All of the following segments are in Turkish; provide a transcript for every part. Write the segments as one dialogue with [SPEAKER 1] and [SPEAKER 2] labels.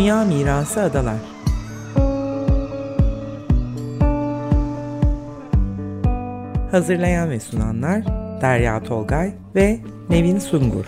[SPEAKER 1] Dünya Mirası Adalar Hazırlayan ve sunanlar Derya Tolgay ve Nevin Sungur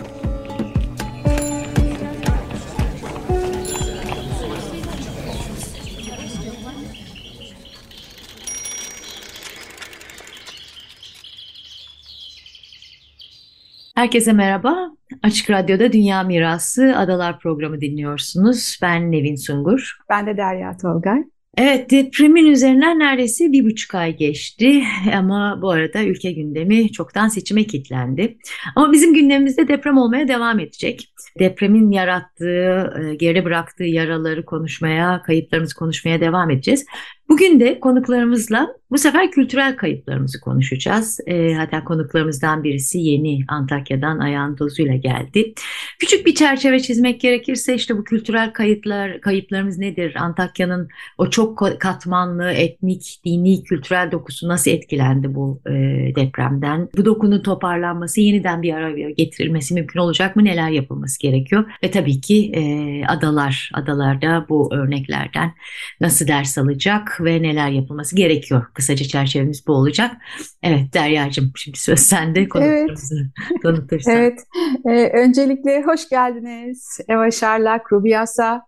[SPEAKER 2] Herkese merhaba. Açık Radyo'da Dünya Mirası Adalar programı dinliyorsunuz. Ben Nevin Sungur.
[SPEAKER 3] Ben de Derya Tolgay.
[SPEAKER 2] Evet depremin üzerinden neredeyse bir buçuk ay geçti ama bu arada ülke gündemi çoktan seçime kilitlendi. Ama bizim gündemimizde deprem olmaya devam edecek. Depremin yarattığı, e, geri bıraktığı yaraları konuşmaya, kayıplarımızı konuşmaya devam edeceğiz. Bugün de konuklarımızla bu sefer kültürel kayıplarımızı konuşacağız. E, hatta konuklarımızdan birisi yeni Antakya'dan ayağın tozuyla geldi. Küçük bir çerçeve çizmek gerekirse işte bu kültürel kayıplar, kayıplarımız nedir? Antakya'nın o çok katmanlı etnik, dini, kültürel dokusu nasıl etkilendi bu e, depremden? Bu dokunun toparlanması, yeniden bir araya getirilmesi mümkün olacak mı? Neler yapılması gerekiyor? Ve tabii ki e, adalar, adalarda bu örneklerden nasıl ders alacak ve neler yapılması gerekiyor? Kısaca çerçevemiz bu olacak. Evet Derya'cığım şimdi söz sende konuklarımızı evet. tanıtırsan.
[SPEAKER 3] evet. Ee, öncelikle hoş geldiniz. Eva Şarlak, Rubiasa.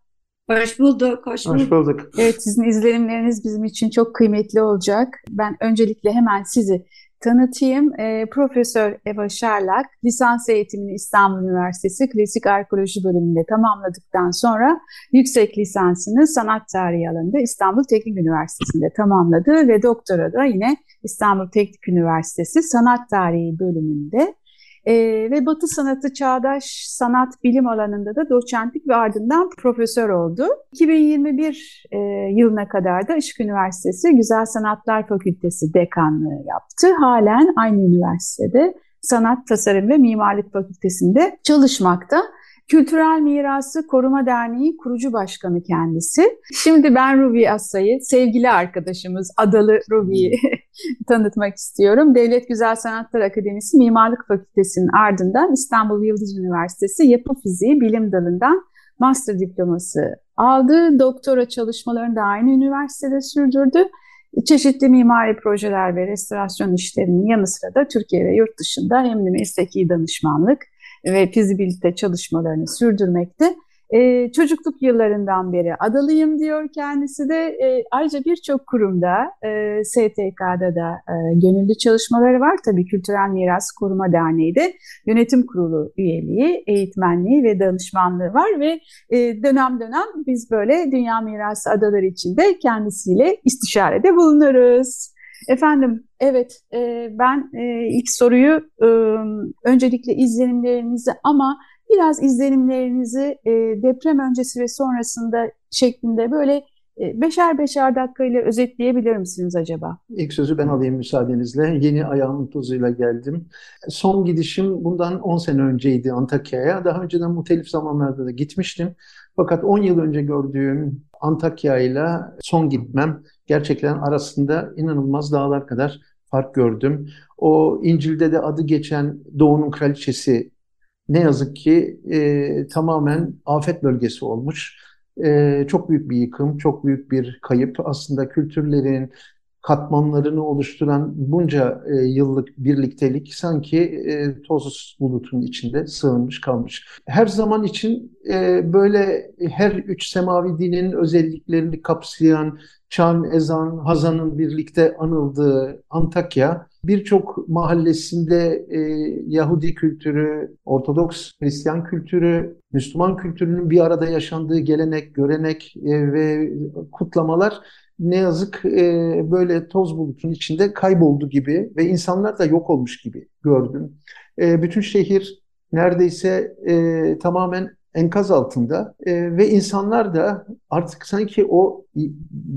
[SPEAKER 2] Hoş bulduk. Hoş bulduk.
[SPEAKER 4] Hoş bulduk.
[SPEAKER 3] Evet sizin izlenimleriniz bizim için çok kıymetli olacak. Ben öncelikle hemen sizi tanıtayım. E, Profesör Eva Şarlak, lisans eğitimini İstanbul Üniversitesi Klasik Arkeoloji bölümünde tamamladıktan sonra yüksek lisansını sanat tarihi alanında İstanbul Teknik Üniversitesi'nde tamamladı ve doktora da yine İstanbul Teknik Üniversitesi Sanat Tarihi bölümünde e, ve Batı sanatı çağdaş sanat bilim alanında da doçentlik ve ardından profesör oldu. 2021 e, yılına kadar da Işık Üniversitesi Güzel Sanatlar Fakültesi dekanlığı yaptı. Halen aynı üniversitede Sanat, Tasarım ve Mimarlık Fakültesi'nde çalışmakta. Kültürel Mirası Koruma Derneği kurucu başkanı kendisi. Şimdi ben Ruby Asay'ı, sevgili arkadaşımız Adalı Ruby'yi tanıtmak istiyorum. Devlet Güzel Sanatlar Akademisi Mimarlık Fakültesi'nin ardından İstanbul Yıldız Üniversitesi Yapı Fiziği Bilim Dalı'ndan master diploması aldı. Doktora çalışmalarını da aynı üniversitede sürdürdü. Çeşitli mimari projeler ve restorasyon işlerinin yanı sıra da Türkiye ve yurt dışında hem de mesleki danışmanlık, ve fizibilite çalışmalarını sürdürmekte. Ee, çocukluk yıllarından beri adalıyım diyor kendisi de. E, ayrıca birçok kurumda, e, STK'da da e, gönüllü çalışmaları var. Tabii Kültürel Miras Koruma Derneği de yönetim kurulu üyeliği, eğitmenliği ve danışmanlığı var ve e, dönem dönem biz böyle Dünya Mirası Adaları içinde kendisiyle istişarede bulunuruz. Efendim, evet e, ben e, ilk soruyu e, öncelikle izlenimlerinizi ama biraz izlenimlerinizi e, deprem öncesi ve sonrasında şeklinde böyle e, beşer beşer dakikayla özetleyebilir misiniz acaba?
[SPEAKER 4] İlk sözü ben alayım müsaadenizle. Yeni ayağımın tozuyla geldim. Son gidişim bundan 10 sene önceydi Antakya'ya. Daha önceden muhtelif zamanlarda da gitmiştim. Fakat 10 yıl önce gördüğüm Antakya ile son gitmem gerçekten arasında inanılmaz dağlar kadar fark gördüm. O İncil'de de adı geçen Doğu'nun kraliçesi ne yazık ki e, tamamen afet bölgesi olmuş. E, çok büyük bir yıkım, çok büyük bir kayıp. Aslında kültürlerin, katmanlarını oluşturan bunca e, yıllık birliktelik sanki e, toz bulutun içinde sığınmış kalmış. Her zaman için e, böyle her üç semavi dinin özelliklerini kapsayan Çan, Ezan, Hazan'ın birlikte anıldığı Antakya birçok mahallesinde e, Yahudi kültürü, Ortodoks Hristiyan kültürü, Müslüman kültürünün bir arada yaşandığı gelenek, görenek e, ve kutlamalar ne yazık e, böyle toz bulutun içinde kayboldu gibi ve insanlar da yok olmuş gibi gördüm. E, bütün şehir neredeyse e, tamamen enkaz altında e, ve insanlar da artık sanki o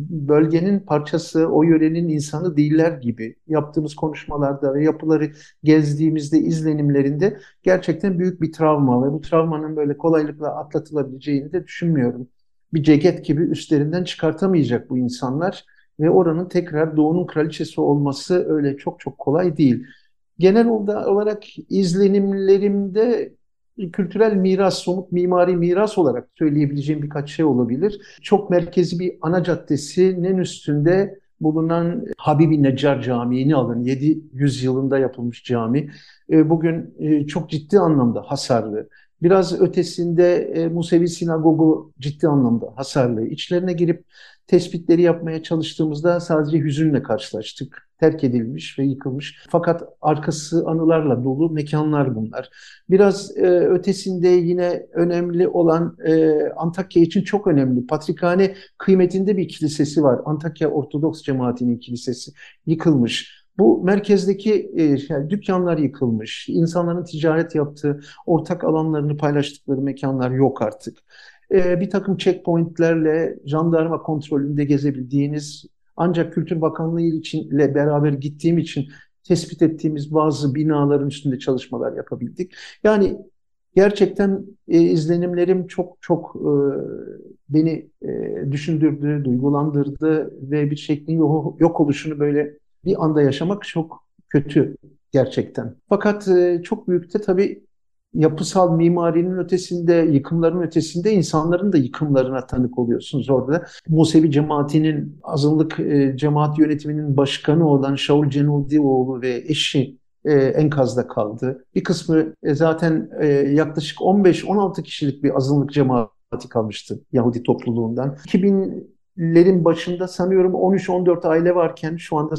[SPEAKER 4] bölgenin parçası, o yörenin insanı değiller gibi yaptığımız konuşmalarda ve yapıları gezdiğimizde izlenimlerinde gerçekten büyük bir travma ve bu travmanın böyle kolaylıkla atlatılabileceğini de düşünmüyorum bir ceket gibi üstlerinden çıkartamayacak bu insanlar ve oranın tekrar doğunun kraliçesi olması öyle çok çok kolay değil. Genel olarak izlenimlerimde kültürel miras, somut mimari miras olarak söyleyebileceğim birkaç şey olabilir. Çok merkezi bir ana caddesinin üstünde bulunan Habibi Neccar Camii'ni alın. 700 yılında yapılmış cami. E, bugün e, çok ciddi anlamda hasarlı. Biraz ötesinde e, Musevi Sinagogu ciddi anlamda hasarlı. İçlerine girip tespitleri yapmaya çalıştığımızda sadece hüzünle karşılaştık. Terk edilmiş ve yıkılmış. Fakat arkası anılarla dolu mekanlar bunlar. Biraz e, ötesinde yine önemli olan e, Antakya için çok önemli. Patrikhane kıymetinde bir kilisesi var. Antakya Ortodoks Cemaati'nin kilisesi yıkılmış. Bu merkezdeki e, dükkanlar yıkılmış, insanların ticaret yaptığı, ortak alanlarını paylaştıkları mekanlar yok artık. E, bir takım checkpointlerle jandarma kontrolünde gezebildiğiniz ancak Kültür Bakanlığı ile beraber gittiğim için tespit ettiğimiz bazı binaların üstünde çalışmalar yapabildik. Yani gerçekten e, izlenimlerim çok çok e, beni düşündürdü, duygulandırdı ve bir şeklin yok oluşunu böyle bir anda yaşamak çok kötü gerçekten. Fakat e, çok büyük de tabii yapısal mimarinin ötesinde, yıkımların ötesinde insanların da yıkımlarına tanık oluyorsunuz orada. Musevi cemaatinin azınlık e, cemaat yönetiminin başkanı olan Şaul Cenudioğlu ve eşi e, enkazda kaldı. Bir kısmı zaten yaklaşık 15-16 kişilik bir azınlık cemaati kalmıştı Yahudi topluluğundan. 2000'lerin başında sanıyorum 13-14 aile varken şu anda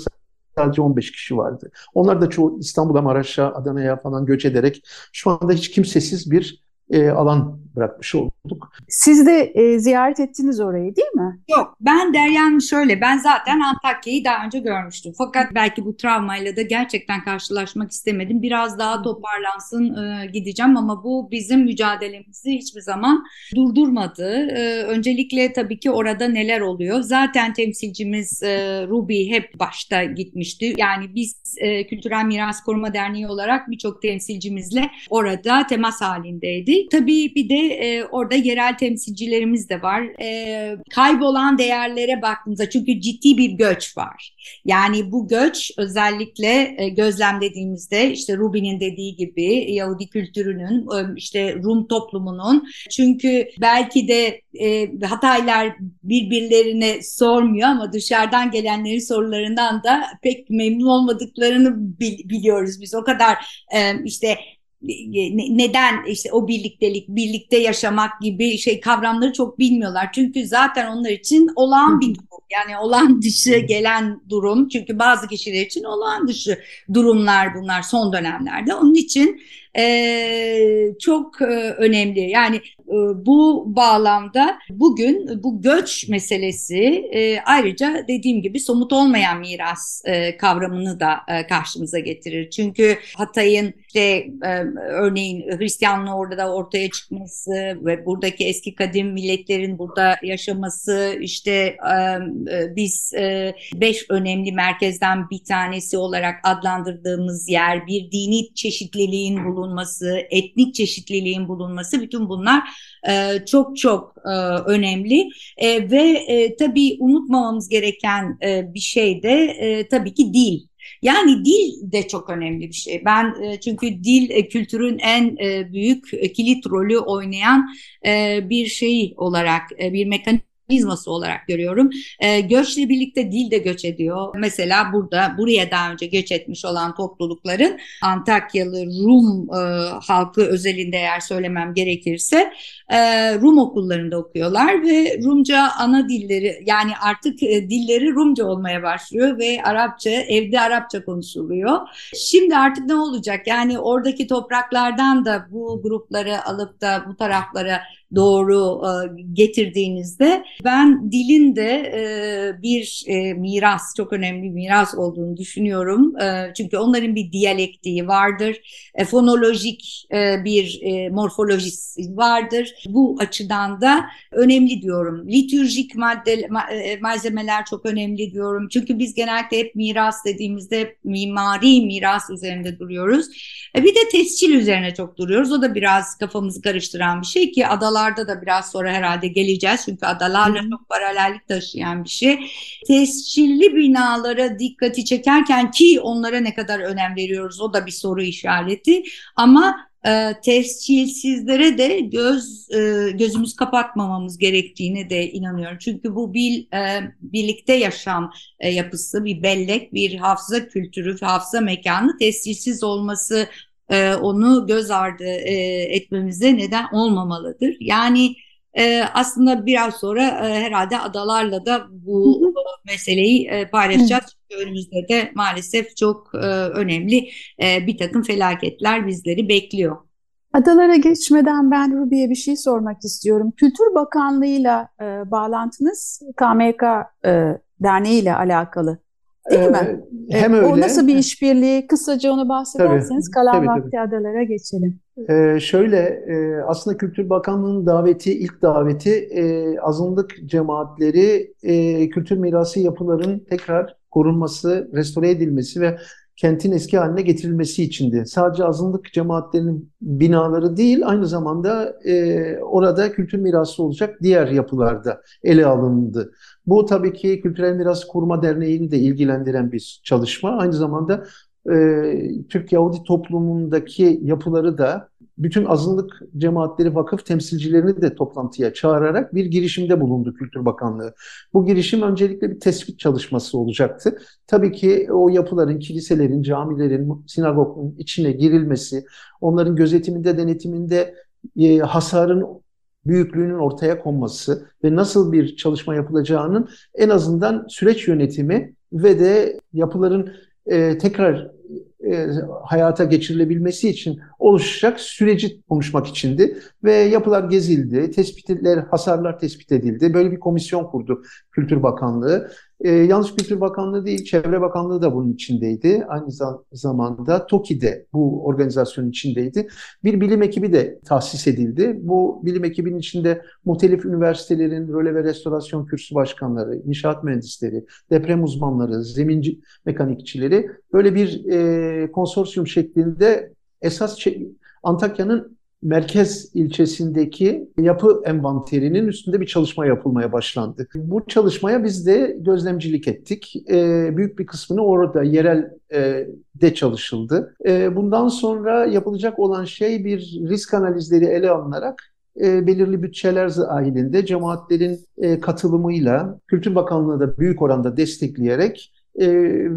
[SPEAKER 4] sadece 15 kişi vardı. Onlar da çoğu İstanbul'a, Maraş'a, Adana'ya falan göç ederek şu anda hiç kimsesiz bir e, alan bırakmış olduk.
[SPEAKER 3] Siz de e, ziyaret ettiniz orayı değil mi?
[SPEAKER 5] Yok ben Deryan şöyle ben zaten Antakya'yı daha önce görmüştüm. Fakat belki bu travmayla da gerçekten karşılaşmak istemedim. Biraz daha toparlansın e, gideceğim ama bu bizim mücadelemizi hiçbir zaman durdurmadı. E, öncelikle tabii ki orada neler oluyor? Zaten temsilcimiz e, Ruby hep başta gitmişti. Yani biz e, Kültürel Miras Koruma Derneği olarak birçok temsilcimizle orada temas halindeydi. Tabii bir de e, orada yerel temsilcilerimiz de var. E, kaybolan değerlere baktığımızda çünkü ciddi bir göç var. Yani bu göç özellikle e, gözlemlediğimizde işte Rubin'in dediği gibi Yahudi kültürünün e, işte Rum toplumunun çünkü belki de e, Hataylar birbirlerine sormuyor ama dışarıdan gelenlerin sorularından da pek memnun olmadıklarını biliyoruz biz. O kadar e, işte neden işte o birliktelik, birlikte yaşamak gibi şey kavramları çok bilmiyorlar. Çünkü zaten onlar için olağan bir durum. Yani olağan dışı gelen durum. Çünkü bazı kişiler için olağan dışı durumlar bunlar son dönemlerde. Onun için e, çok e, önemli. Yani e, bu bağlamda bugün bu göç meselesi e, ayrıca dediğim gibi somut olmayan miras e, kavramını da e, karşımıza getirir. Çünkü Hatay'ın işte e, örneğin Hristiyanlığı orada da ortaya çıkması ve buradaki eski kadim milletlerin burada yaşaması işte e, e, biz e, beş önemli merkezden bir tanesi olarak adlandırdığımız yer bir dini çeşitliliğin bulunması, etnik çeşitliliğin bulunması bütün bunlar e, çok çok e, önemli e, ve tabii unutmamamız gereken bir şey de tabii ki dil. Yani dil de çok önemli bir şey. Ben çünkü dil kültürün en büyük kilit rolü oynayan bir şey olarak bir mekanizma mekanizması olarak görüyorum. E, göçle birlikte dil de göç ediyor. Mesela burada buraya daha önce göç etmiş olan toplulukların Antakyalı Rum e, halkı özelinde eğer söylemem gerekirse e, Rum okullarında okuyorlar ve Rumca ana dilleri yani artık e, dilleri Rumca olmaya başlıyor ve Arapça evde Arapça konuşuluyor. Şimdi artık ne olacak? Yani oradaki topraklardan da bu grupları alıp da bu taraflara doğru e, getirdiğinizde ben dilin de e, bir e, miras, çok önemli bir miras olduğunu düşünüyorum. E, çünkü onların bir diyalektiği vardır, e, fonolojik e, bir e, morfolojisi vardır. Bu açıdan da önemli diyorum. Litürjik madde, ma, e, malzemeler çok önemli diyorum. Çünkü biz genellikle hep miras dediğimizde mimari miras üzerinde duruyoruz. E, bir de tescil üzerine çok duruyoruz. O da biraz kafamızı karıştıran bir şey ki adalar adalarda da biraz sonra herhalde geleceğiz. Çünkü adalarla Hı. çok paralellik taşıyan bir şey. Tescilli binalara dikkati çekerken ki onlara ne kadar önem veriyoruz o da bir soru işareti. Ama e, tescilsizlere de göz e, gözümüz kapatmamamız gerektiğine de inanıyorum. Çünkü bu bil, e, birlikte yaşam e, yapısı, bir bellek, bir hafıza kültürü, hafıza mekanı tescilsiz olması e, onu göz ardı e, etmemize neden olmamalıdır. Yani e, aslında biraz sonra e, herhalde adalarla da bu hı hı. meseleyi e, paylaşacağız. Çünkü önümüzde de maalesef çok e, önemli e, bir takım felaketler bizleri bekliyor.
[SPEAKER 3] Adalara geçmeden ben Rubi'ye bir şey sormak istiyorum. Kültür Bakanlığı'yla e, bağlantınız KMK e, Derneği ile alakalı değil ee, mi? Hem öyle. O nasıl bir işbirliği? Kısaca onu bahsederseniz tabii, kalan tabii, vakti tabii. adalara geçelim.
[SPEAKER 4] Ee, şöyle e, aslında Kültür Bakanlığı'nın daveti, ilk daveti e, azınlık cemaatleri e, kültür mirası yapıların tekrar korunması, restore edilmesi ve kentin eski haline getirilmesi içindi. Sadece azınlık cemaatlerinin binaları değil, aynı zamanda e, orada kültür mirası olacak diğer yapılarda ele alındı. Bu tabii ki Kültürel Miras Koruma Derneği'ni de ilgilendiren bir çalışma. Aynı zamanda e, Türk Yahudi toplumundaki yapıları da bütün azınlık cemaatleri vakıf temsilcilerini de toplantıya çağırarak bir girişimde bulundu Kültür Bakanlığı. Bu girişim öncelikle bir tespit çalışması olacaktı. Tabii ki o yapıların, kiliselerin, camilerin, sinagogun içine girilmesi, onların gözetiminde, denetiminde e, hasarın büyüklüğünün ortaya konması ve nasıl bir çalışma yapılacağının en azından süreç yönetimi ve de yapıların e, tekrar e, hayata geçirilebilmesi için oluşacak süreci konuşmak içindi ve yapılar gezildi, tespitler, hasarlar tespit edildi. Böyle bir komisyon kurdu Kültür Bakanlığı. E, yalnız Kültür Bakanlığı değil, Çevre Bakanlığı da bunun içindeydi. Aynı zamanda TOKİ de bu organizasyonun içindeydi. Bir bilim ekibi de tahsis edildi. Bu bilim ekibinin içinde muhtelif üniversitelerin röle ve restorasyon kürsü başkanları, inşaat mühendisleri, deprem uzmanları, zeminci mekanikçileri böyle bir e, konsorsiyum şeklinde esas Antakya'nın merkez ilçesindeki yapı envanterinin üstünde bir çalışma yapılmaya başlandı. Bu çalışmaya biz de gözlemcilik ettik. E, büyük bir kısmını orada yerel e, de çalışıldı. E, bundan sonra yapılacak olan şey bir risk analizleri ele alınarak e, belirli bütçeler dahilinde cemaatlerin e, katılımıyla Kültür Bakanlığı da büyük oranda destekleyerek e,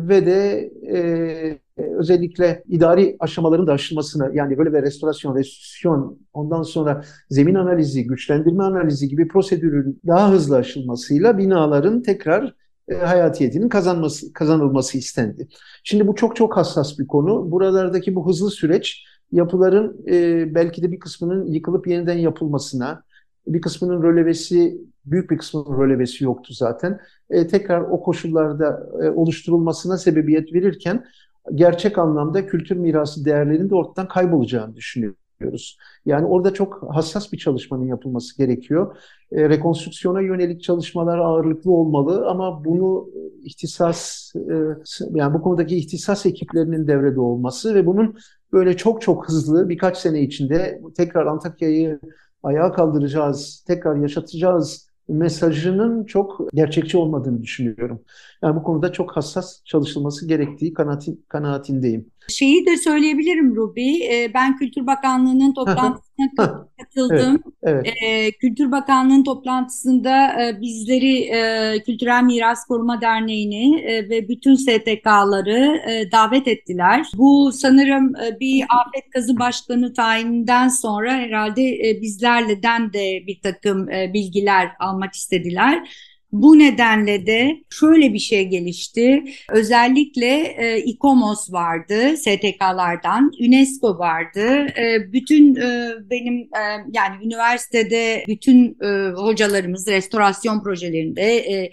[SPEAKER 4] ve de e, özellikle idari aşamaların da aşılmasını yani böyle bir restorasyon, restitüsyon ondan sonra zemin analizi, güçlendirme analizi gibi prosedürün daha hızlı aşılmasıyla binaların tekrar e, hayatiyetinin kazanması, kazanılması istendi. Şimdi bu çok çok hassas bir konu. Buralardaki bu hızlı süreç yapıların e, belki de bir kısmının yıkılıp yeniden yapılmasına, bir kısmının rölevesi, büyük bir kısmının rölevesi yoktu zaten. E, tekrar o koşullarda e, oluşturulmasına sebebiyet verirken gerçek anlamda kültür mirası değerlerinin de ortadan kaybolacağını düşünüyoruz. Yani orada çok hassas bir çalışmanın yapılması gerekiyor. E, rekonstrüksiyona yönelik çalışmalar ağırlıklı olmalı ama bunu ihtisas e, yani bu konudaki ihtisas ekiplerinin devrede olması ve bunun böyle çok çok hızlı birkaç sene içinde tekrar Antakya'yı ayağa kaldıracağız, tekrar yaşatacağız mesajının çok gerçekçi olmadığını düşünüyorum. Yani bu konuda çok hassas çalışılması gerektiği kanaatin, kanaatindeyim.
[SPEAKER 5] Şeyi de söyleyebilirim Ruby. Ee, ben Kültür Bakanlığı'nın toplantısına katıldım. Evet, evet. Kültür Bakanlığı'nın toplantısında e, bizleri e, Kültürel Miras Koruma Derneği'ni e, ve bütün STK'ları davet ettiler. Bu sanırım bir afet kazı başkanı tayininden sonra herhalde bizlerle de bir takım bilgiler almak istediler. Bu nedenle de şöyle bir şey gelişti. Özellikle e, İKOMOS vardı STK'lardan, UNESCO vardı. E, bütün e, benim e, yani üniversitede bütün e, hocalarımız restorasyon projelerinde, e,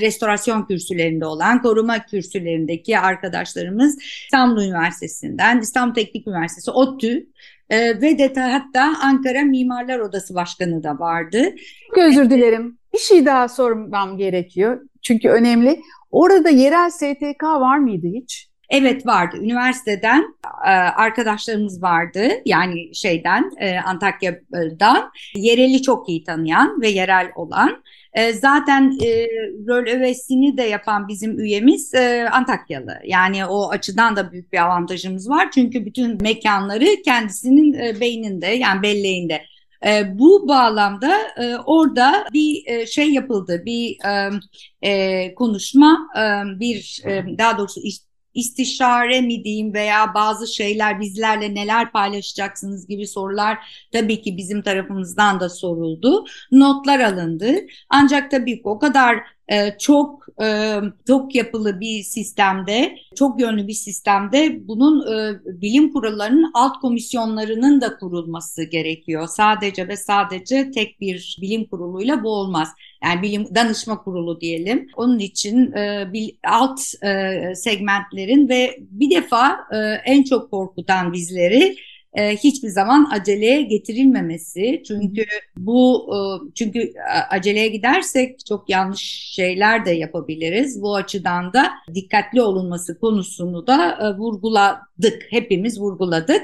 [SPEAKER 5] restorasyon kürsülerinde olan, koruma kürsülerindeki arkadaşlarımız İstanbul Üniversitesi'nden, İstanbul Teknik Üniversitesi, ODTÜ e, ve de hatta Ankara Mimarlar Odası Başkanı da vardı.
[SPEAKER 3] Çok özür dilerim. Bir şey daha sormam gerekiyor. Çünkü önemli. Orada yerel STK var mıydı hiç?
[SPEAKER 5] Evet vardı. Üniversiteden e, arkadaşlarımız vardı. Yani şeyden e, Antakya'dan yereli çok iyi tanıyan ve yerel olan. E, zaten rol övesini de yapan bizim üyemiz Antakyalı. Yani o açıdan da büyük bir avantajımız var. Çünkü bütün mekanları kendisinin beyninde yani belleğinde. E, bu bağlamda e, orada bir e, şey yapıldı, bir e, konuşma, e, bir e, daha doğrusu istişare mi diyeyim veya bazı şeyler bizlerle neler paylaşacaksınız gibi sorular tabii ki bizim tarafımızdan da soruldu. Notlar alındı. Ancak tabii ki o kadar e, çok e, çok yapılı bir sistemde, çok yönlü bir sistemde bunun e, bilim kurullarının alt komisyonlarının da kurulması gerekiyor. Sadece ve sadece tek bir bilim kuruluyla bu olmaz. Yani bilim danışma kurulu diyelim. Onun için alt segmentlerin ve bir defa en çok korkutan bizleri e, hiçbir zaman aceleye getirilmemesi. Çünkü bu e, çünkü aceleye gidersek çok yanlış şeyler de yapabiliriz. Bu açıdan da dikkatli olunması konusunu da e, vurguladık. Hepimiz vurguladık.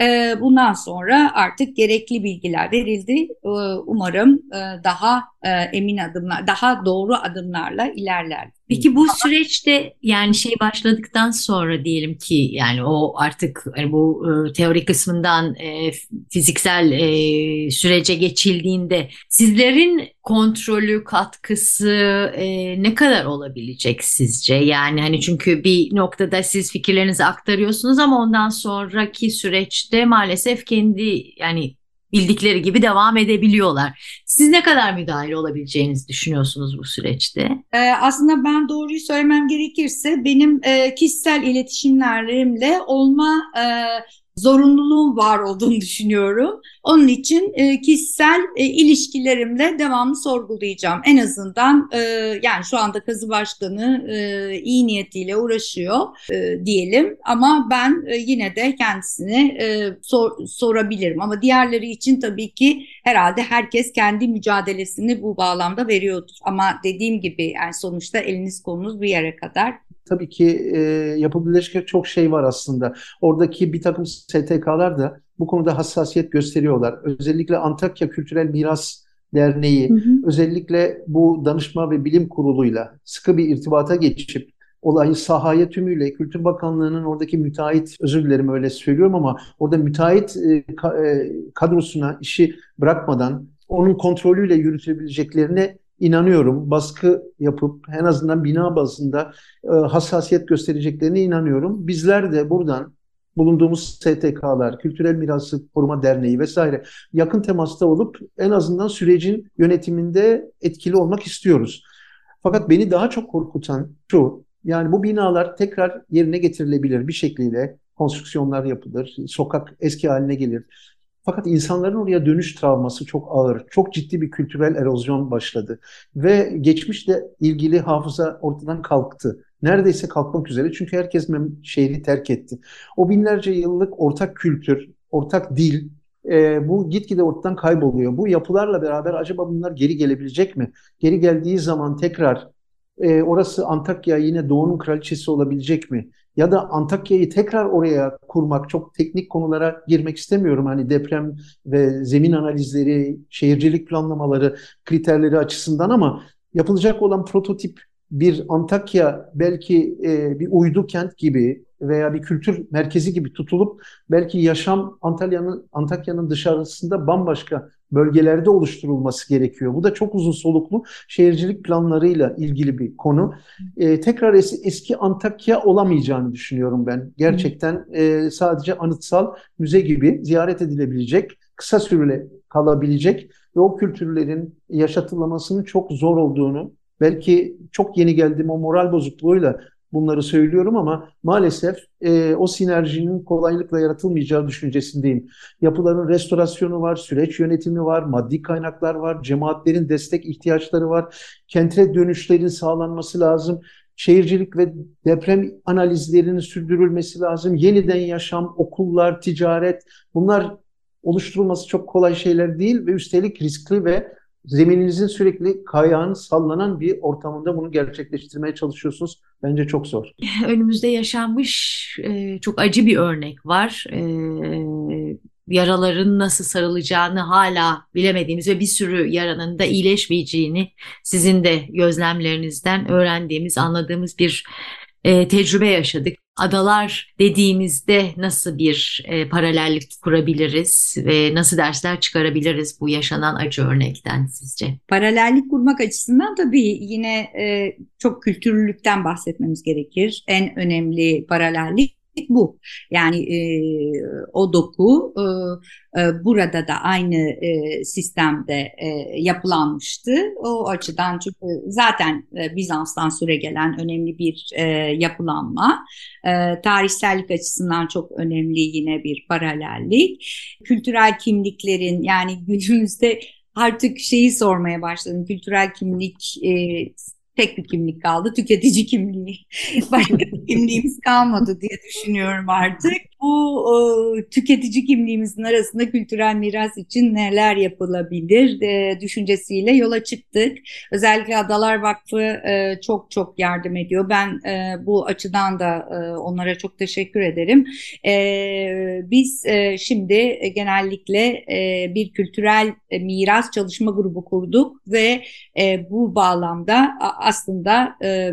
[SPEAKER 5] E, bundan sonra artık gerekli bilgiler verildi. E, umarım e, daha e, emin adımlar, daha doğru adımlarla ilerler.
[SPEAKER 2] Peki bu süreçte yani şey başladıktan sonra diyelim ki yani o artık yani bu e, teori kısmından e, fiziksel e, sürece geçildiğinde sizlerin kontrolü katkısı e, ne kadar olabilecek sizce? Yani hani çünkü bir noktada siz fikirlerinizi aktarıyorsunuz ama ondan sonraki süreçte maalesef kendi yani bildikleri gibi devam edebiliyorlar. Siz ne kadar müdahale olabileceğinizi düşünüyorsunuz bu süreçte?
[SPEAKER 5] Ee, aslında ben doğruyu söylemem gerekirse benim e, kişisel iletişimlerimle olma e, zorunluluğum var olduğunu düşünüyorum. Onun için e, kişisel e, ilişkilerimle devamlı sorgulayacağım. En azından e, yani şu anda kazı başkanı e, iyi niyetiyle uğraşıyor e, diyelim ama ben e, yine de kendisine e, sor, sorabilirim. Ama diğerleri için tabii ki herhalde herkes kendi mücadelesini bu bağlamda veriyordur. Ama dediğim gibi yani sonuçta eliniz kolunuz bir yere kadar
[SPEAKER 4] tabii ki e, yapabilecek çok şey var aslında. Oradaki bir takım STK'lar da bu konuda hassasiyet gösteriyorlar. Özellikle Antakya Kültürel Miras Derneği hı hı. özellikle bu danışma ve bilim kuruluyla sıkı bir irtibata geçip olayı sahaya tümüyle Kültür Bakanlığı'nın oradaki müteahhit özür dilerim öyle söylüyorum ama orada müteahhit e, e kadrosuna işi bırakmadan onun kontrolüyle yürütebileceklerine inanıyorum. Baskı yapıp en azından bina bazında e, hassasiyet göstereceklerine inanıyorum. Bizler de buradan bulunduğumuz STK'lar, Kültürel Mirası Koruma Derneği vesaire yakın temasta olup en azından sürecin yönetiminde etkili olmak istiyoruz. Fakat beni daha çok korkutan şu, yani bu binalar tekrar yerine getirilebilir bir şekilde konstrüksiyonlar yapılır, sokak eski haline gelir. Fakat insanların oraya dönüş travması çok ağır. Çok ciddi bir kültürel erozyon başladı. Ve geçmişle ilgili hafıza ortadan kalktı. Neredeyse kalkmak üzere çünkü herkes şehri terk etti. O binlerce yıllık ortak kültür, ortak dil e, bu gitgide ortadan kayboluyor. Bu yapılarla beraber acaba bunlar geri gelebilecek mi? Geri geldiği zaman tekrar e, orası Antakya yine Doğu'nun kraliçesi olabilecek mi? Ya da Antakya'yı tekrar oraya kurmak çok teknik konulara girmek istemiyorum. Hani deprem ve zemin analizleri, şehircilik planlamaları kriterleri açısından ama yapılacak olan prototip bir Antakya belki e, bir uydu kent gibi veya bir kültür merkezi gibi tutulup belki yaşam Antalya'nın Antakya'nın dışarısında bambaşka bölgelerde oluşturulması gerekiyor. Bu da çok uzun soluklu şehircilik planlarıyla ilgili bir konu. E, tekrar es, eski Antakya olamayacağını düşünüyorum ben. Gerçekten e, sadece anıtsal müze gibi ziyaret edilebilecek, kısa süreli kalabilecek ve o kültürlerin yaşatılmasının çok zor olduğunu, belki çok yeni geldiğim o moral bozukluğuyla bunları söylüyorum ama maalesef e, o sinerjinin kolaylıkla yaratılmayacağı düşüncesindeyim. Yapıların restorasyonu var, süreç yönetimi var, maddi kaynaklar var, cemaatlerin destek ihtiyaçları var, kente dönüşlerin sağlanması lazım. Şehircilik ve deprem analizlerinin sürdürülmesi lazım. Yeniden yaşam, okullar, ticaret bunlar oluşturulması çok kolay şeyler değil ve üstelik riskli ve zemininizin sürekli kayağın sallanan bir ortamında bunu gerçekleştirmeye çalışıyorsunuz. Bence çok zor.
[SPEAKER 2] Önümüzde yaşanmış e, çok acı bir örnek var. E, yaraların nasıl sarılacağını hala bilemediğimiz ve bir sürü yaranın da iyileşmeyeceğini sizin de gözlemlerinizden öğrendiğimiz, anladığımız bir e, tecrübe yaşadık. Adalar dediğimizde nasıl bir e, paralellik kurabiliriz ve nasıl dersler çıkarabiliriz bu yaşanan acı örnekten sizce?
[SPEAKER 5] Paralellik kurmak açısından tabii yine e, çok kültürlülükten bahsetmemiz gerekir. En önemli paralellik bu. Yani e, o doku e, e, burada da aynı e, sistemde e, yapılanmıştı. O açıdan çünkü zaten e, Bizans'tan süre gelen önemli bir e, yapılanma. E, tarihsellik açısından çok önemli yine bir paralellik. Kültürel kimliklerin yani günümüzde artık şeyi sormaya başladım. Kültürel kimlik e, tek bir kimlik kaldı. Tüketici kimliği. Başka bir kimliğimiz kalmadı diye düşünüyorum artık bu e, tüketici kimliğimizin arasında kültürel miras için neler yapılabilir e, düşüncesiyle yola çıktık. Özellikle Adalar Vakfı e, çok çok yardım ediyor. Ben e, bu açıdan da e, onlara çok teşekkür ederim. E, biz e, şimdi genellikle e, bir kültürel miras çalışma grubu kurduk ve e, bu bağlamda aslında e,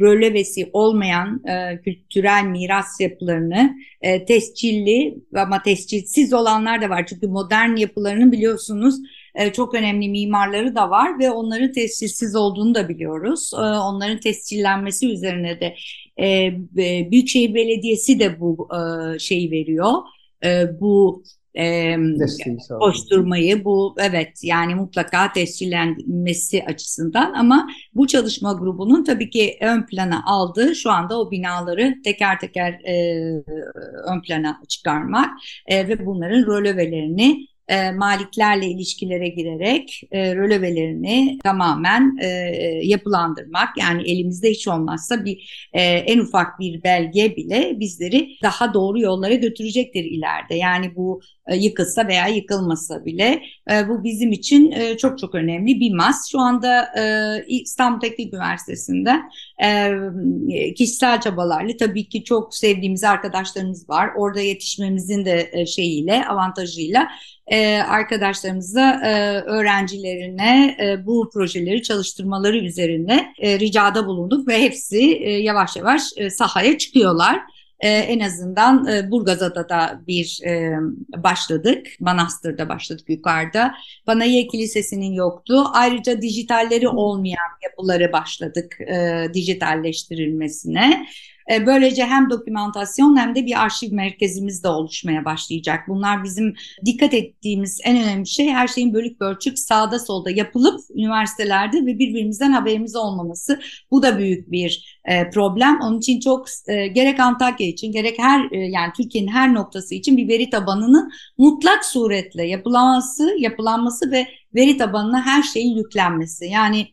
[SPEAKER 5] rölevesi olmayan e, kültürel miras yapılarını e, tescilli ama tescilsiz olanlar da var. Çünkü modern yapılarının biliyorsunuz e, çok önemli mimarları da var ve onların tescilsiz olduğunu da biliyoruz. E, onların tescillenmesi üzerine de e, Büyükşehir Belediyesi de bu e, şeyi veriyor. E, bu e, koşturmayı bu evet yani mutlaka tescillenmesi açısından ama bu çalışma grubunun tabii ki ön plana aldığı şu anda o binaları teker teker e, ön plana çıkarmak e, ve bunların rölevelerini e, maliklerle ilişkilere girerek e, rölevelerini tamamen e, yapılandırmak yani elimizde hiç olmazsa bir e, en ufak bir belge bile bizleri daha doğru yollara götürecektir ileride. Yani bu e, yıkılsa veya yıkılmasa bile e, bu bizim için e, çok çok önemli bir mas. Şu anda e, İstanbul Teknik Üniversitesi'nde e, kişisel çabalarla tabii ki çok sevdiğimiz arkadaşlarımız var. Orada yetişmemizin de e, şeyiyle avantajıyla e, arkadaşlarımıza, e, öğrencilerine e, bu projeleri çalıştırmaları üzerine e, ricada bulunduk ve hepsi e, yavaş yavaş e, sahaya çıkıyorlar. E, en azından e, Burgazada da bir e, başladık. Manastır'da başladık yukarıda. Panayiye Kilisesi'nin yoktu. Ayrıca dijitalleri olmayan yapıları başladık e, dijitalleştirilmesine. E, böylece hem dokümantasyon hem de bir arşiv merkezimiz de oluşmaya başlayacak. Bunlar bizim dikkat ettiğimiz en önemli şey her şeyin bölük bölçük sağda solda yapılıp üniversitelerde ve birbirimizden haberimiz olmaması. Bu da büyük bir e, problem. Onun için çok e, gerek Antakya için gerek her yani Türkiye'nin her noktası için bir veri tabanının mutlak suretle yapılanması, yapılanması ve veri tabanına her şeyin yüklenmesi. Yani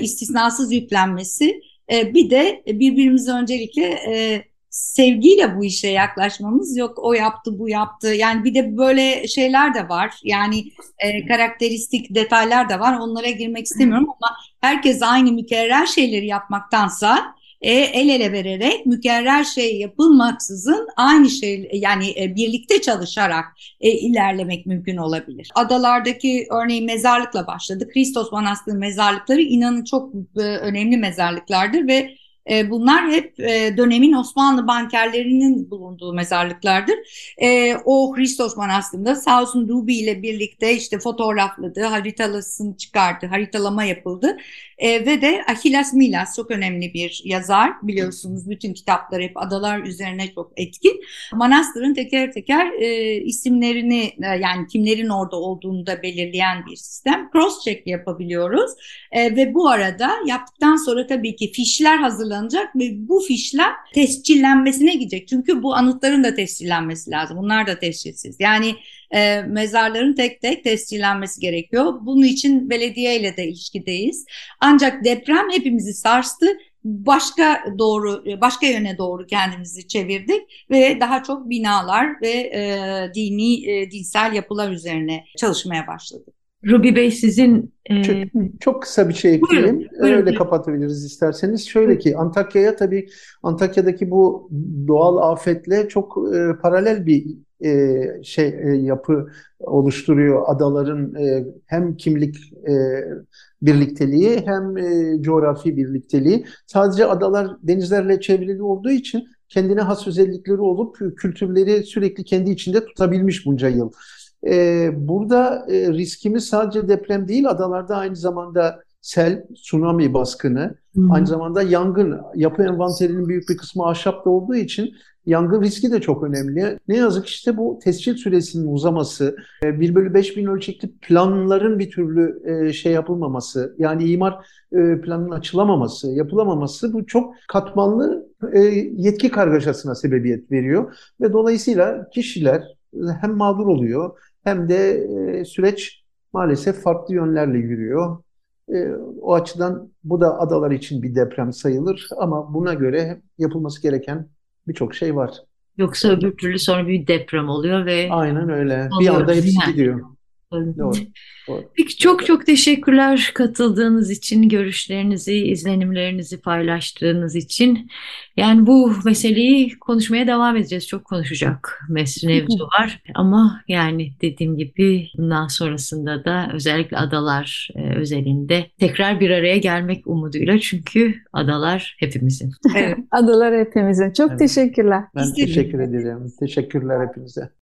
[SPEAKER 5] istisnasız yüklenmesi e, bir de birbirimize öncelikle e, sevgiyle bu işe yaklaşmamız yok. O yaptı bu yaptı. Yani bir de böyle şeyler de var. Yani e, karakteristik detaylar da var. Onlara girmek istemiyorum ama herkes aynı mükerrer şeyleri yapmaktansa e, el ele vererek mükerrer şey yapılmaksızın aynı şey yani e, birlikte çalışarak e, ilerlemek mümkün olabilir. Adalardaki örneğin mezarlıkla başladı. Kristos Manastırı mezarlıkları inanın çok e, önemli mezarlıklardır ve e, bunlar hep e, dönemin Osmanlı bankerlerinin bulunduğu mezarlıklardır. E, o Hristos Manastırı'nda sağ olsun Dubi ile birlikte işte fotoğrafladı, haritalasını çıkardı, haritalama yapıldı. E, ve de Achilles Milas çok önemli bir yazar biliyorsunuz bütün kitapları hep adalar üzerine çok etkin. Manastırın teker teker e, isimlerini e, yani kimlerin orada olduğunu da belirleyen bir sistem. Cross check yapabiliyoruz e, ve bu arada yaptıktan sonra tabii ki fişler hazırlanacak ve bu fişler tescillenmesine gidecek. Çünkü bu anıtların da tescillenmesi lazım. Bunlar da tescilsiz. Yani e, mezarların tek tek tescillenmesi gerekiyor. Bunun için belediye ile de ilişkideyiz. Ancak deprem hepimizi sarstı başka doğru başka yöne doğru kendimizi çevirdik ve daha çok binalar ve e, dini e, dinsel yapılar üzerine çalışmaya başladık.
[SPEAKER 2] Ruby Bey sizin e,
[SPEAKER 4] Çok, çok kısa bir şey ekleyeyim.
[SPEAKER 2] Buyurun, buyurun.
[SPEAKER 4] Öyle kapatabiliriz isterseniz. Şöyle ki Antakya'ya tabii Antakya'daki bu doğal afetle çok e, paralel bir e, şey e, yapı oluşturuyor adaların e, hem kimlik e, birlikteliği hem e, coğrafi birlikteliği. Sadece adalar denizlerle çevrili olduğu için kendine has özellikleri olup kültürleri sürekli kendi içinde tutabilmiş bunca yıl. E, burada e, riskimiz sadece deprem değil, adalarda aynı zamanda sel, tsunami baskını, aynı zamanda yangın. Yapı envanterinin büyük bir kısmı ahşapta olduğu için yangın riski de çok önemli. Ne yazık işte bu tescil süresinin uzaması, 1 bölü 5 bin ölçekli planların bir türlü şey yapılmaması, yani imar planının açılamaması, yapılamaması bu çok katmanlı yetki kargaşasına sebebiyet veriyor. Ve dolayısıyla kişiler hem mağdur oluyor hem de süreç maalesef farklı yönlerle yürüyor. O açıdan bu da adalar için bir deprem sayılır ama buna göre yapılması gereken birçok şey var.
[SPEAKER 2] Yoksa öbür türlü sonra bir deprem oluyor ve
[SPEAKER 4] Aynen öyle. Bir anda hepsi gidiyor. Doğru. Doğru.
[SPEAKER 2] Peki çok çok teşekkürler katıldığınız için, görüşlerinizi, izlenimlerinizi paylaştığınız için. Yani bu meseleyi konuşmaya devam edeceğiz. Çok konuşacak mevzu var. Ama yani dediğim gibi bundan sonrasında da özellikle adalar e, özelinde tekrar bir araya gelmek umuduyla. Çünkü adalar hepimizin.
[SPEAKER 5] Evet.
[SPEAKER 3] Adalar hepimizin. Çok
[SPEAKER 4] Evet.
[SPEAKER 3] teşekkürler.
[SPEAKER 4] Ben teşekkür ederim. Teşekkürler hepinize.